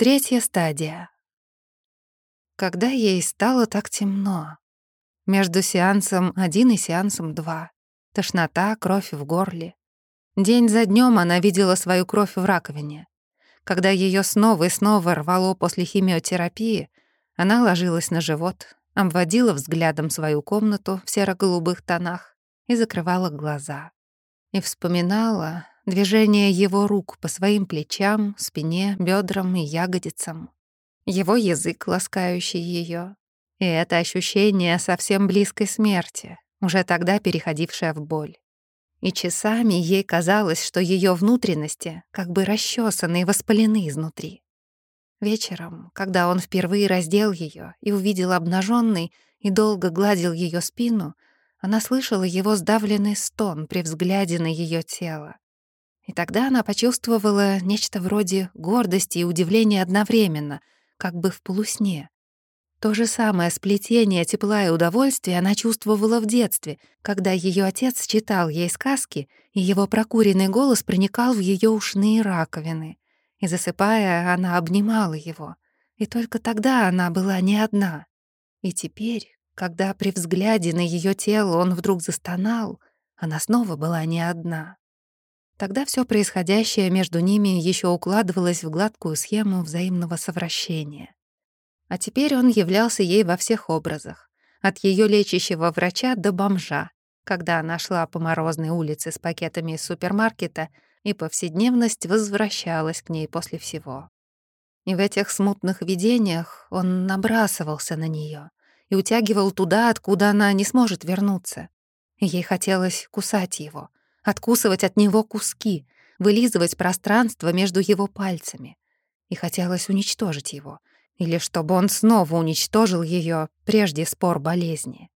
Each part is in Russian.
Третья стадия. Когда ей стало так темно. Между сеансом один и сеансом два. Тошнота, кровь в горле. День за днем она видела свою кровь в раковине. Когда ее снова и снова рвало после химиотерапии, она ложилась на живот, обводила взглядом свою комнату в серо-голубых тонах и закрывала глаза. И вспоминала, движение его рук по своим плечам, спине, бедрам и ягодицам, его язык, ласкающий ее, и это ощущение совсем близкой смерти, уже тогда переходившее в боль. И часами ей казалось, что ее внутренности как бы расчесаны и воспалены изнутри. Вечером, когда он впервые раздел ее и увидел обнаженный и долго гладил ее спину, она слышала его сдавленный стон при взгляде на ее тело. И тогда она почувствовала нечто вроде гордости и удивления одновременно, как бы в полусне. То же самое сплетение тепла и удовольствия она чувствовала в детстве, когда ее отец читал ей сказки, и его прокуренный голос проникал в ее ушные раковины. И засыпая, она обнимала его. И только тогда она была не одна. И теперь, когда при взгляде на ее тело он вдруг застонал, она снова была не одна. Тогда все происходящее между ними еще укладывалось в гладкую схему взаимного совращения. А теперь он являлся ей во всех образах. От ее лечащего врача до бомжа, когда она шла по морозной улице с пакетами из супермаркета, и повседневность возвращалась к ней после всего. И в этих смутных видениях он набрасывался на нее и утягивал туда, откуда она не сможет вернуться. Ей хотелось кусать его — откусывать от него куски, вылизывать пространство между его пальцами. И хотелось уничтожить его, или чтобы он снова уничтожил ее прежде спор болезни.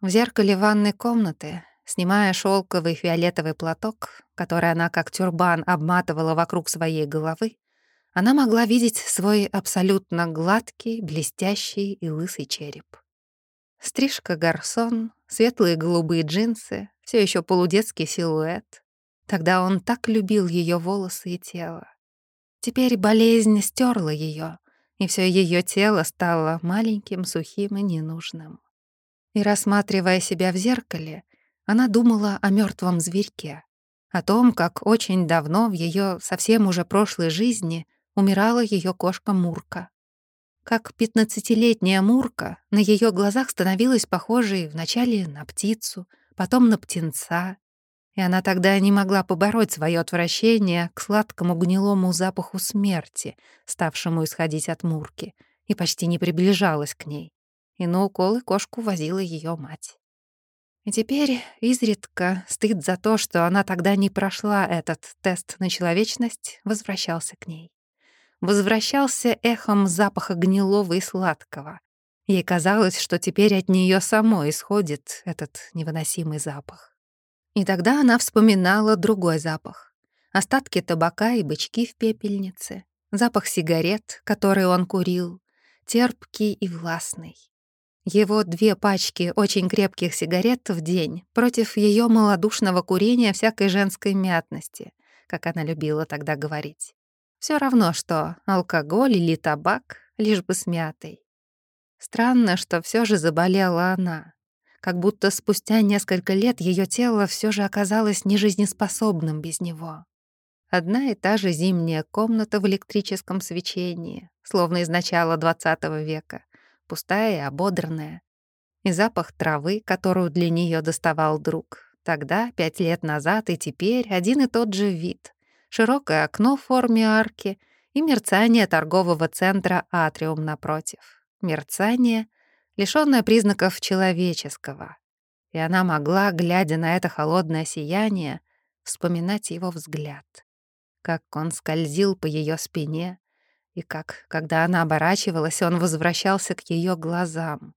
В зеркале ванной комнаты, снимая шелковый фиолетовый платок, который она как тюрбан обматывала вокруг своей головы, она могла видеть свой абсолютно гладкий, блестящий и лысый череп. Стрижка гарсон, светлые голубые джинсы, все еще полудетский силуэт. Тогда он так любил ее волосы и тело. Теперь болезнь стерла ее, и все ее тело стало маленьким, сухим и ненужным. И рассматривая себя в зеркале, она думала о мертвом зверьке, о том, как очень давно в ее совсем уже прошлой жизни умирала ее кошка Мурка. Как пятнадцатилетняя Мурка на ее глазах становилась похожей вначале на птицу, потом на птенца, и она тогда не могла побороть свое отвращение к сладкому гнилому запаху смерти, ставшему исходить от Мурки, и почти не приближалась к ней. И на уколы кошку возила ее мать. И теперь изредка стыд за то, что она тогда не прошла этот тест на человечность, возвращался к ней. Возвращался эхом запаха гнилого и сладкого, Ей казалось, что теперь от нее самой исходит этот невыносимый запах. И тогда она вспоминала другой запах. Остатки табака и бычки в пепельнице, запах сигарет, которые он курил, терпкий и властный. Его две пачки очень крепких сигарет в день против ее малодушного курения всякой женской мятности, как она любила тогда говорить. Все равно, что алкоголь или табак, лишь бы с мятой. Странно, что все же заболела она. Как будто спустя несколько лет ее тело все же оказалось нежизнеспособным без него. Одна и та же зимняя комната в электрическом свечении, словно из начала XX века, пустая и ободранная. И запах травы, которую для нее доставал друг. Тогда, пять лет назад и теперь один и тот же вид. Широкое окно в форме арки и мерцание торгового центра «Атриум» напротив мерцание, лишённое признаков человеческого. И она могла, глядя на это холодное сияние, вспоминать его взгляд. Как он скользил по её спине, и как, когда она оборачивалась, он возвращался к её глазам.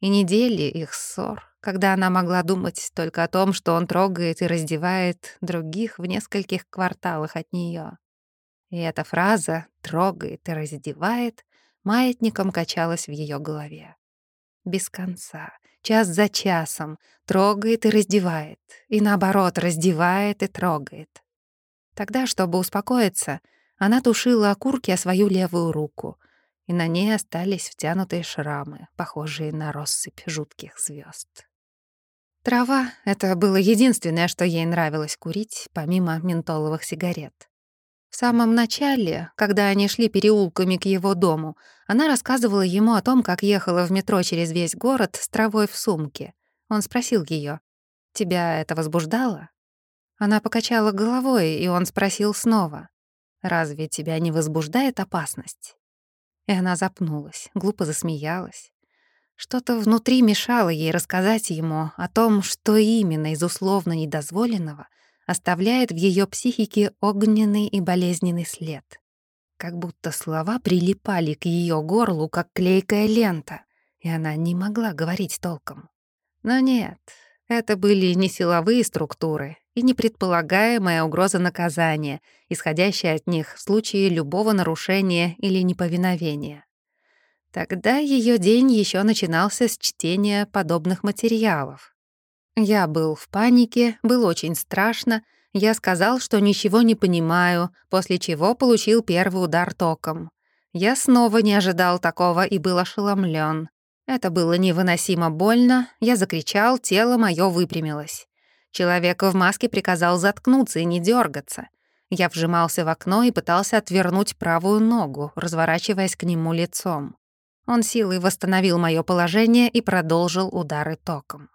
И недели их ссор, когда она могла думать только о том, что он трогает и раздевает других в нескольких кварталах от неё. И эта фраза «трогает и раздевает» маятником качалась в ее голове. Без конца, час за часом, трогает и раздевает, и наоборот, раздевает и трогает. Тогда, чтобы успокоиться, Она тушила окурки о свою левую руку, и на ней остались втянутые шрамы, похожие на россыпь жутких звезд. Трава — это было единственное, что ей нравилось курить, помимо ментоловых сигарет. В самом начале, когда они шли переулками к его дому, она рассказывала ему о том, как ехала в метро через весь город с травой в сумке. Он спросил ее: «Тебя это возбуждало?» Она покачала головой, и он спросил снова. «Разве тебя не возбуждает опасность?» И она запнулась, глупо засмеялась. Что-то внутри мешало ей рассказать ему о том, что именно из условно недозволенного оставляет в ее психике огненный и болезненный след. Как будто слова прилипали к ее горлу, как клейкая лента, и она не могла говорить толком. Но нет, это были не силовые структуры и не предполагаемая угроза наказания, исходящая от них в случае любого нарушения или неповиновения. Тогда ее день еще начинался с чтения подобных материалов. Я был в панике, было очень страшно. Я сказал, что ничего не понимаю, после чего получил первый удар током. Я снова не ожидал такого и был ошеломлен. Это было невыносимо больно, я закричал, тело мое выпрямилось. Человек в маске приказал заткнуться и не дергаться. Я вжимался в окно и пытался отвернуть правую ногу, разворачиваясь к нему лицом. Он силой восстановил мое положение и продолжил удары током.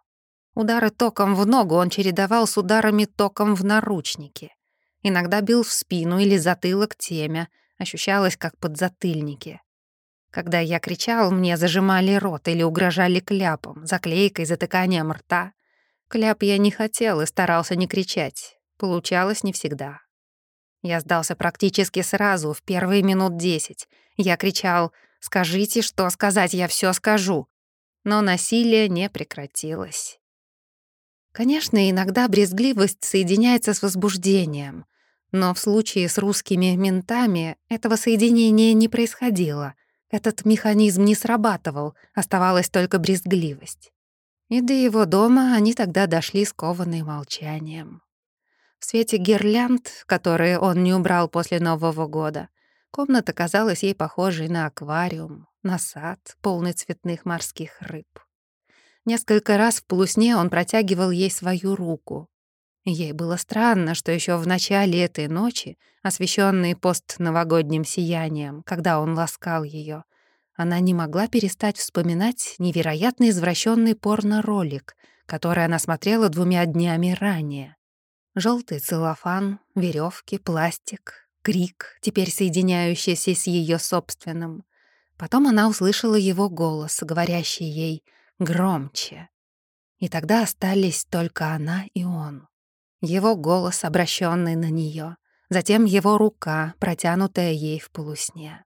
Удары током в ногу он чередовал с ударами током в наручники. Иногда бил в спину или затылок темя, ощущалось как подзатыльники. Когда я кричал, мне зажимали рот или угрожали кляпом, заклейкой, затыканием рта. Кляп я не хотел и старался не кричать. Получалось не всегда. Я сдался практически сразу, в первые минут десять. Я кричал «Скажите, что сказать, я все скажу». Но насилие не прекратилось. Конечно, иногда брезгливость соединяется с возбуждением, но в случае с русскими ментами этого соединения не происходило. Этот механизм не срабатывал, оставалась только брезгливость. И до его дома они тогда дошли скованные молчанием. В свете гирлянд, которые он не убрал после Нового года, комната казалась ей похожей на аквариум, на сад, полный цветных морских рыб. Несколько раз в полусне он протягивал ей свою руку. Ей было странно, что еще в начале этой ночи, освещенной постновогодним сиянием, когда он ласкал ее, она не могла перестать вспоминать невероятно извращенный порно-ролик, который она смотрела двумя днями ранее. Желтый целлофан, веревки, пластик, крик, теперь соединяющийся с ее собственным. Потом она услышала его голос, говорящий ей — громче. И тогда остались только она и он. Его голос, обращенный на нее, затем его рука, протянутая ей в полусне.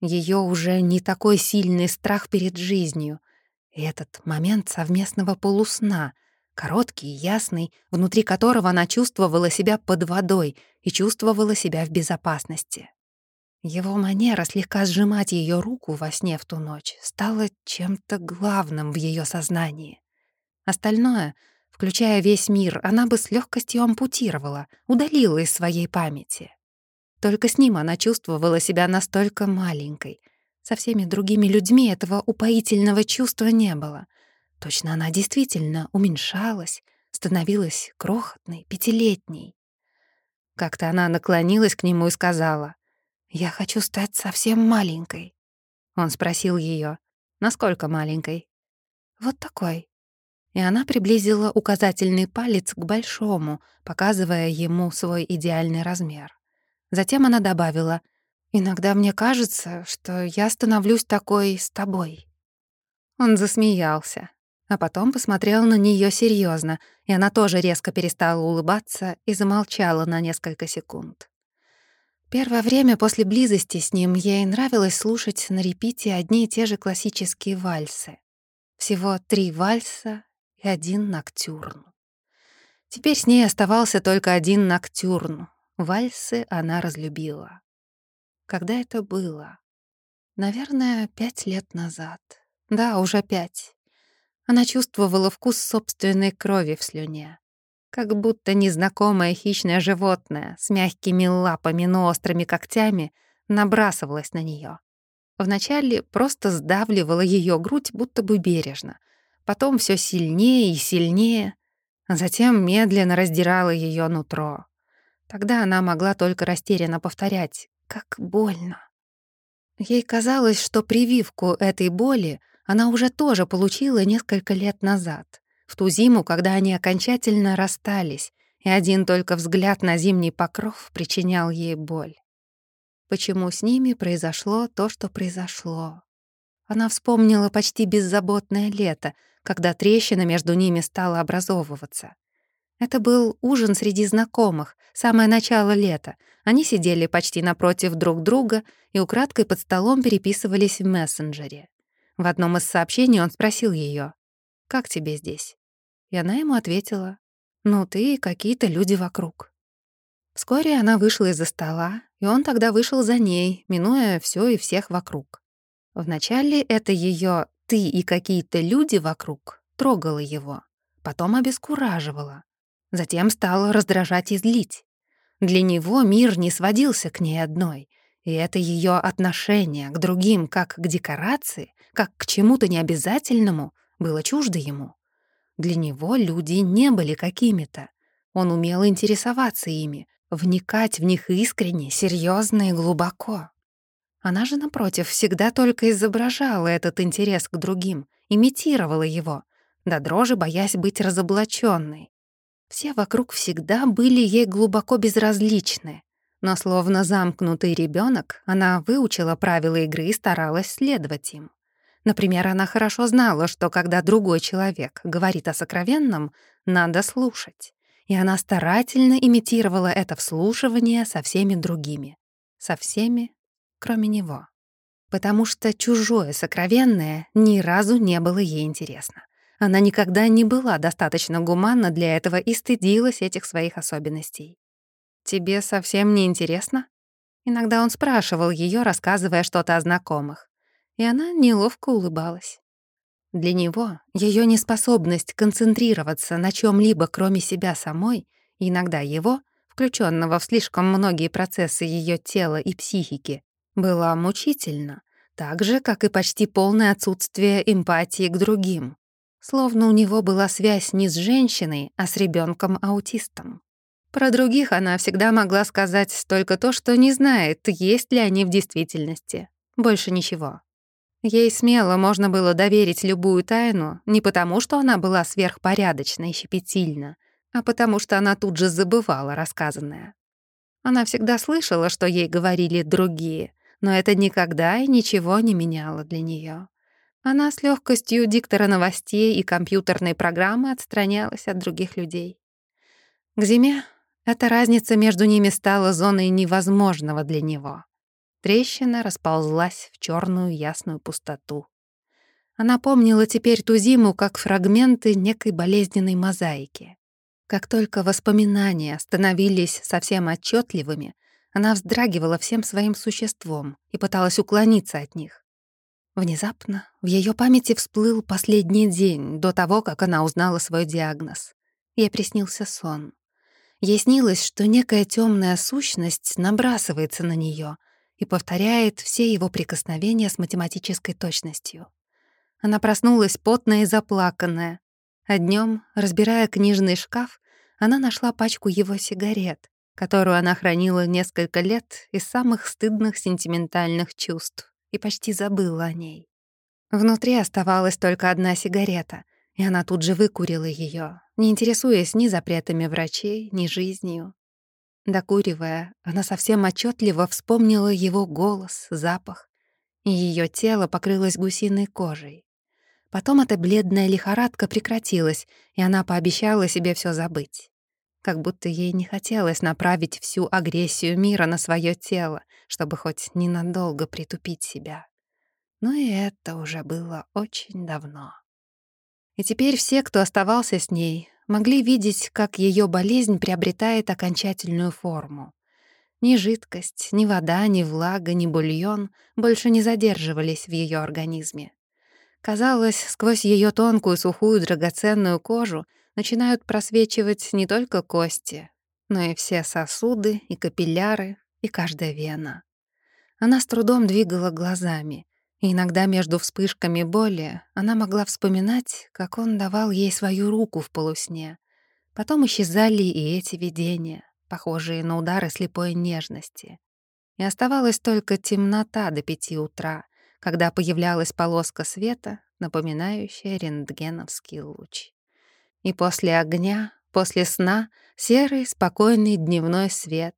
Ее уже не такой сильный страх перед жизнью. И этот момент совместного полусна, короткий и ясный, внутри которого она чувствовала себя под водой и чувствовала себя в безопасности. Его манера слегка сжимать ее руку во сне в ту ночь стала чем-то главным в ее сознании. Остальное, включая весь мир, она бы с легкостью ампутировала, удалила из своей памяти. Только с ним она чувствовала себя настолько маленькой. Со всеми другими людьми этого упоительного чувства не было. Точно она действительно уменьшалась, становилась крохотной, пятилетней. Как-то она наклонилась к нему и сказала, «Я хочу стать совсем маленькой». Он спросил ее, «Насколько маленькой?» «Вот такой». И она приблизила указательный палец к большому, показывая ему свой идеальный размер. Затем она добавила, «Иногда мне кажется, что я становлюсь такой с тобой». Он засмеялся, а потом посмотрел на нее серьезно, и она тоже резко перестала улыбаться и замолчала на несколько секунд. Первое время после близости с ним ей нравилось слушать на репите одни и те же классические вальсы. Всего три вальса и один ноктюрн. Теперь с ней оставался только один ноктюрн. Вальсы она разлюбила. Когда это было? Наверное, пять лет назад. Да, уже пять. Она чувствовала вкус собственной крови в слюне. Как будто незнакомое хищное животное с мягкими лапами, но острыми когтями набрасывалось на нее. Вначале просто сдавливала ее грудь, будто бы бережно. Потом все сильнее и сильнее. Затем медленно раздирала ее нутро. Тогда она могла только растерянно повторять «как больно». Ей казалось, что прививку этой боли она уже тоже получила несколько лет назад, в ту зиму, когда они окончательно расстались, и один только взгляд на зимний покров причинял ей боль. Почему с ними произошло то, что произошло? Она вспомнила почти беззаботное лето, когда трещина между ними стала образовываться. Это был ужин среди знакомых, самое начало лета. Они сидели почти напротив друг друга и украдкой под столом переписывались в мессенджере. В одном из сообщений он спросил ее: «Как тебе здесь?» И она ему ответила, «Ну ты и какие-то люди вокруг». Вскоре она вышла из-за стола, и он тогда вышел за ней, минуя все и всех вокруг. Вначале это ее «ты и какие-то люди вокруг» трогало его, потом обескураживало, затем стало раздражать и злить. Для него мир не сводился к ней одной, и это ее отношение к другим как к декорации, как к чему-то необязательному, было чуждо ему. Для него люди не были какими-то. Он умел интересоваться ими, вникать в них искренне, серьезно и глубоко. Она же, напротив, всегда только изображала этот интерес к другим, имитировала его, до дрожи боясь быть разоблаченной. Все вокруг всегда были ей глубоко безразличны, но словно замкнутый ребенок, она выучила правила игры и старалась следовать им. Например, она хорошо знала, что когда другой человек говорит о сокровенном, надо слушать. И она старательно имитировала это вслушивание со всеми другими. Со всеми, кроме него. Потому что чужое сокровенное ни разу не было ей интересно. Она никогда не была достаточно гуманна для этого и стыдилась этих своих особенностей. «Тебе совсем не интересно?» Иногда он спрашивал ее, рассказывая что-то о знакомых и она неловко улыбалась. Для него ее неспособность концентрироваться на чем либо кроме себя самой, иногда его, включенного в слишком многие процессы ее тела и психики, была мучительна, так же, как и почти полное отсутствие эмпатии к другим. Словно у него была связь не с женщиной, а с ребенком аутистом Про других она всегда могла сказать только то, что не знает, есть ли они в действительности. Больше ничего. Ей смело можно было доверить любую тайну не потому, что она была сверхпорядочна и щепетильна, а потому что она тут же забывала рассказанное. Она всегда слышала, что ей говорили другие, но это никогда и ничего не меняло для нее. Она с легкостью диктора новостей и компьютерной программы отстранялась от других людей. К зиме эта разница между ними стала зоной невозможного для него. Трещина расползлась в черную ясную пустоту. Она помнила теперь ту зиму как фрагменты некой болезненной мозаики. Как только воспоминания становились совсем отчетливыми, она вздрагивала всем своим существом и пыталась уклониться от них. Внезапно в ее памяти всплыл последний день до того, как она узнала свой диагноз. Ей приснился сон. Ей снилось, что некая темная сущность набрасывается на нее — и повторяет все его прикосновения с математической точностью. Она проснулась потная и заплаканная, а днем, разбирая книжный шкаф, она нашла пачку его сигарет, которую она хранила несколько лет из самых стыдных сентиментальных чувств, и почти забыла о ней. Внутри оставалась только одна сигарета, и она тут же выкурила ее, не интересуясь ни запретами врачей, ни жизнью. Докуривая, она совсем отчетливо вспомнила его голос, запах, и ее тело покрылось гусиной кожей. Потом эта бледная лихорадка прекратилась, и она пообещала себе все забыть. Как будто ей не хотелось направить всю агрессию мира на свое тело, чтобы хоть ненадолго притупить себя. Но и это уже было очень давно. И теперь все, кто оставался с ней, могли видеть, как ее болезнь приобретает окончательную форму. Ни жидкость, ни вода, ни влага, ни бульон больше не задерживались в ее организме. Казалось, сквозь ее тонкую, сухую, драгоценную кожу начинают просвечивать не только кости, но и все сосуды, и капилляры, и каждая вена. Она с трудом двигала глазами, и иногда между вспышками боли она могла вспоминать, как он давал ей свою руку в полусне. Потом исчезали и эти видения, похожие на удары слепой нежности. И оставалась только темнота до пяти утра, когда появлялась полоска света, напоминающая рентгеновский луч. И после огня, после сна — серый, спокойный дневной свет.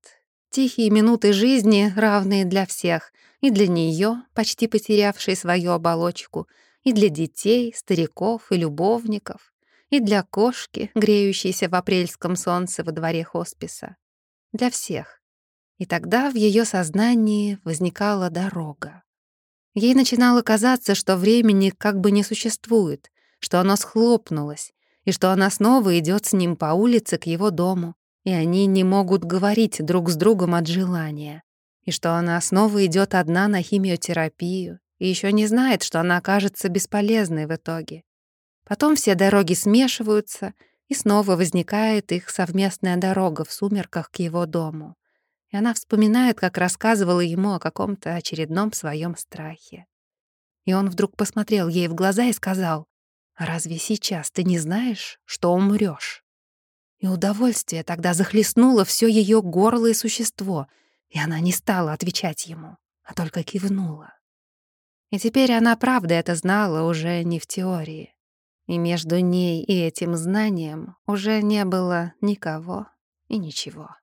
Тихие минуты жизни, равные для всех, и для нее, почти потерявшей свою оболочку, и для детей, стариков и любовников, и для кошки, греющейся в апрельском солнце во дворе хосписа. Для всех. И тогда в ее сознании возникала дорога. Ей начинало казаться, что времени как бы не существует, что оно схлопнулось, и что она снова идет с ним по улице к его дому, и они не могут говорить друг с другом от желания, и что она снова идет одна на химиотерапию, и еще не знает, что она окажется бесполезной в итоге. Потом все дороги смешиваются, и снова возникает их совместная дорога в сумерках к его дому и она вспоминает, как рассказывала ему о каком-то очередном своем страхе. И он вдруг посмотрел ей в глаза и сказал, «А разве сейчас ты не знаешь, что умрёшь?» И удовольствие тогда захлестнуло всё её горло и существо, и она не стала отвечать ему, а только кивнула. И теперь она правда это знала уже не в теории. И между ней и этим знанием уже не было никого и ничего.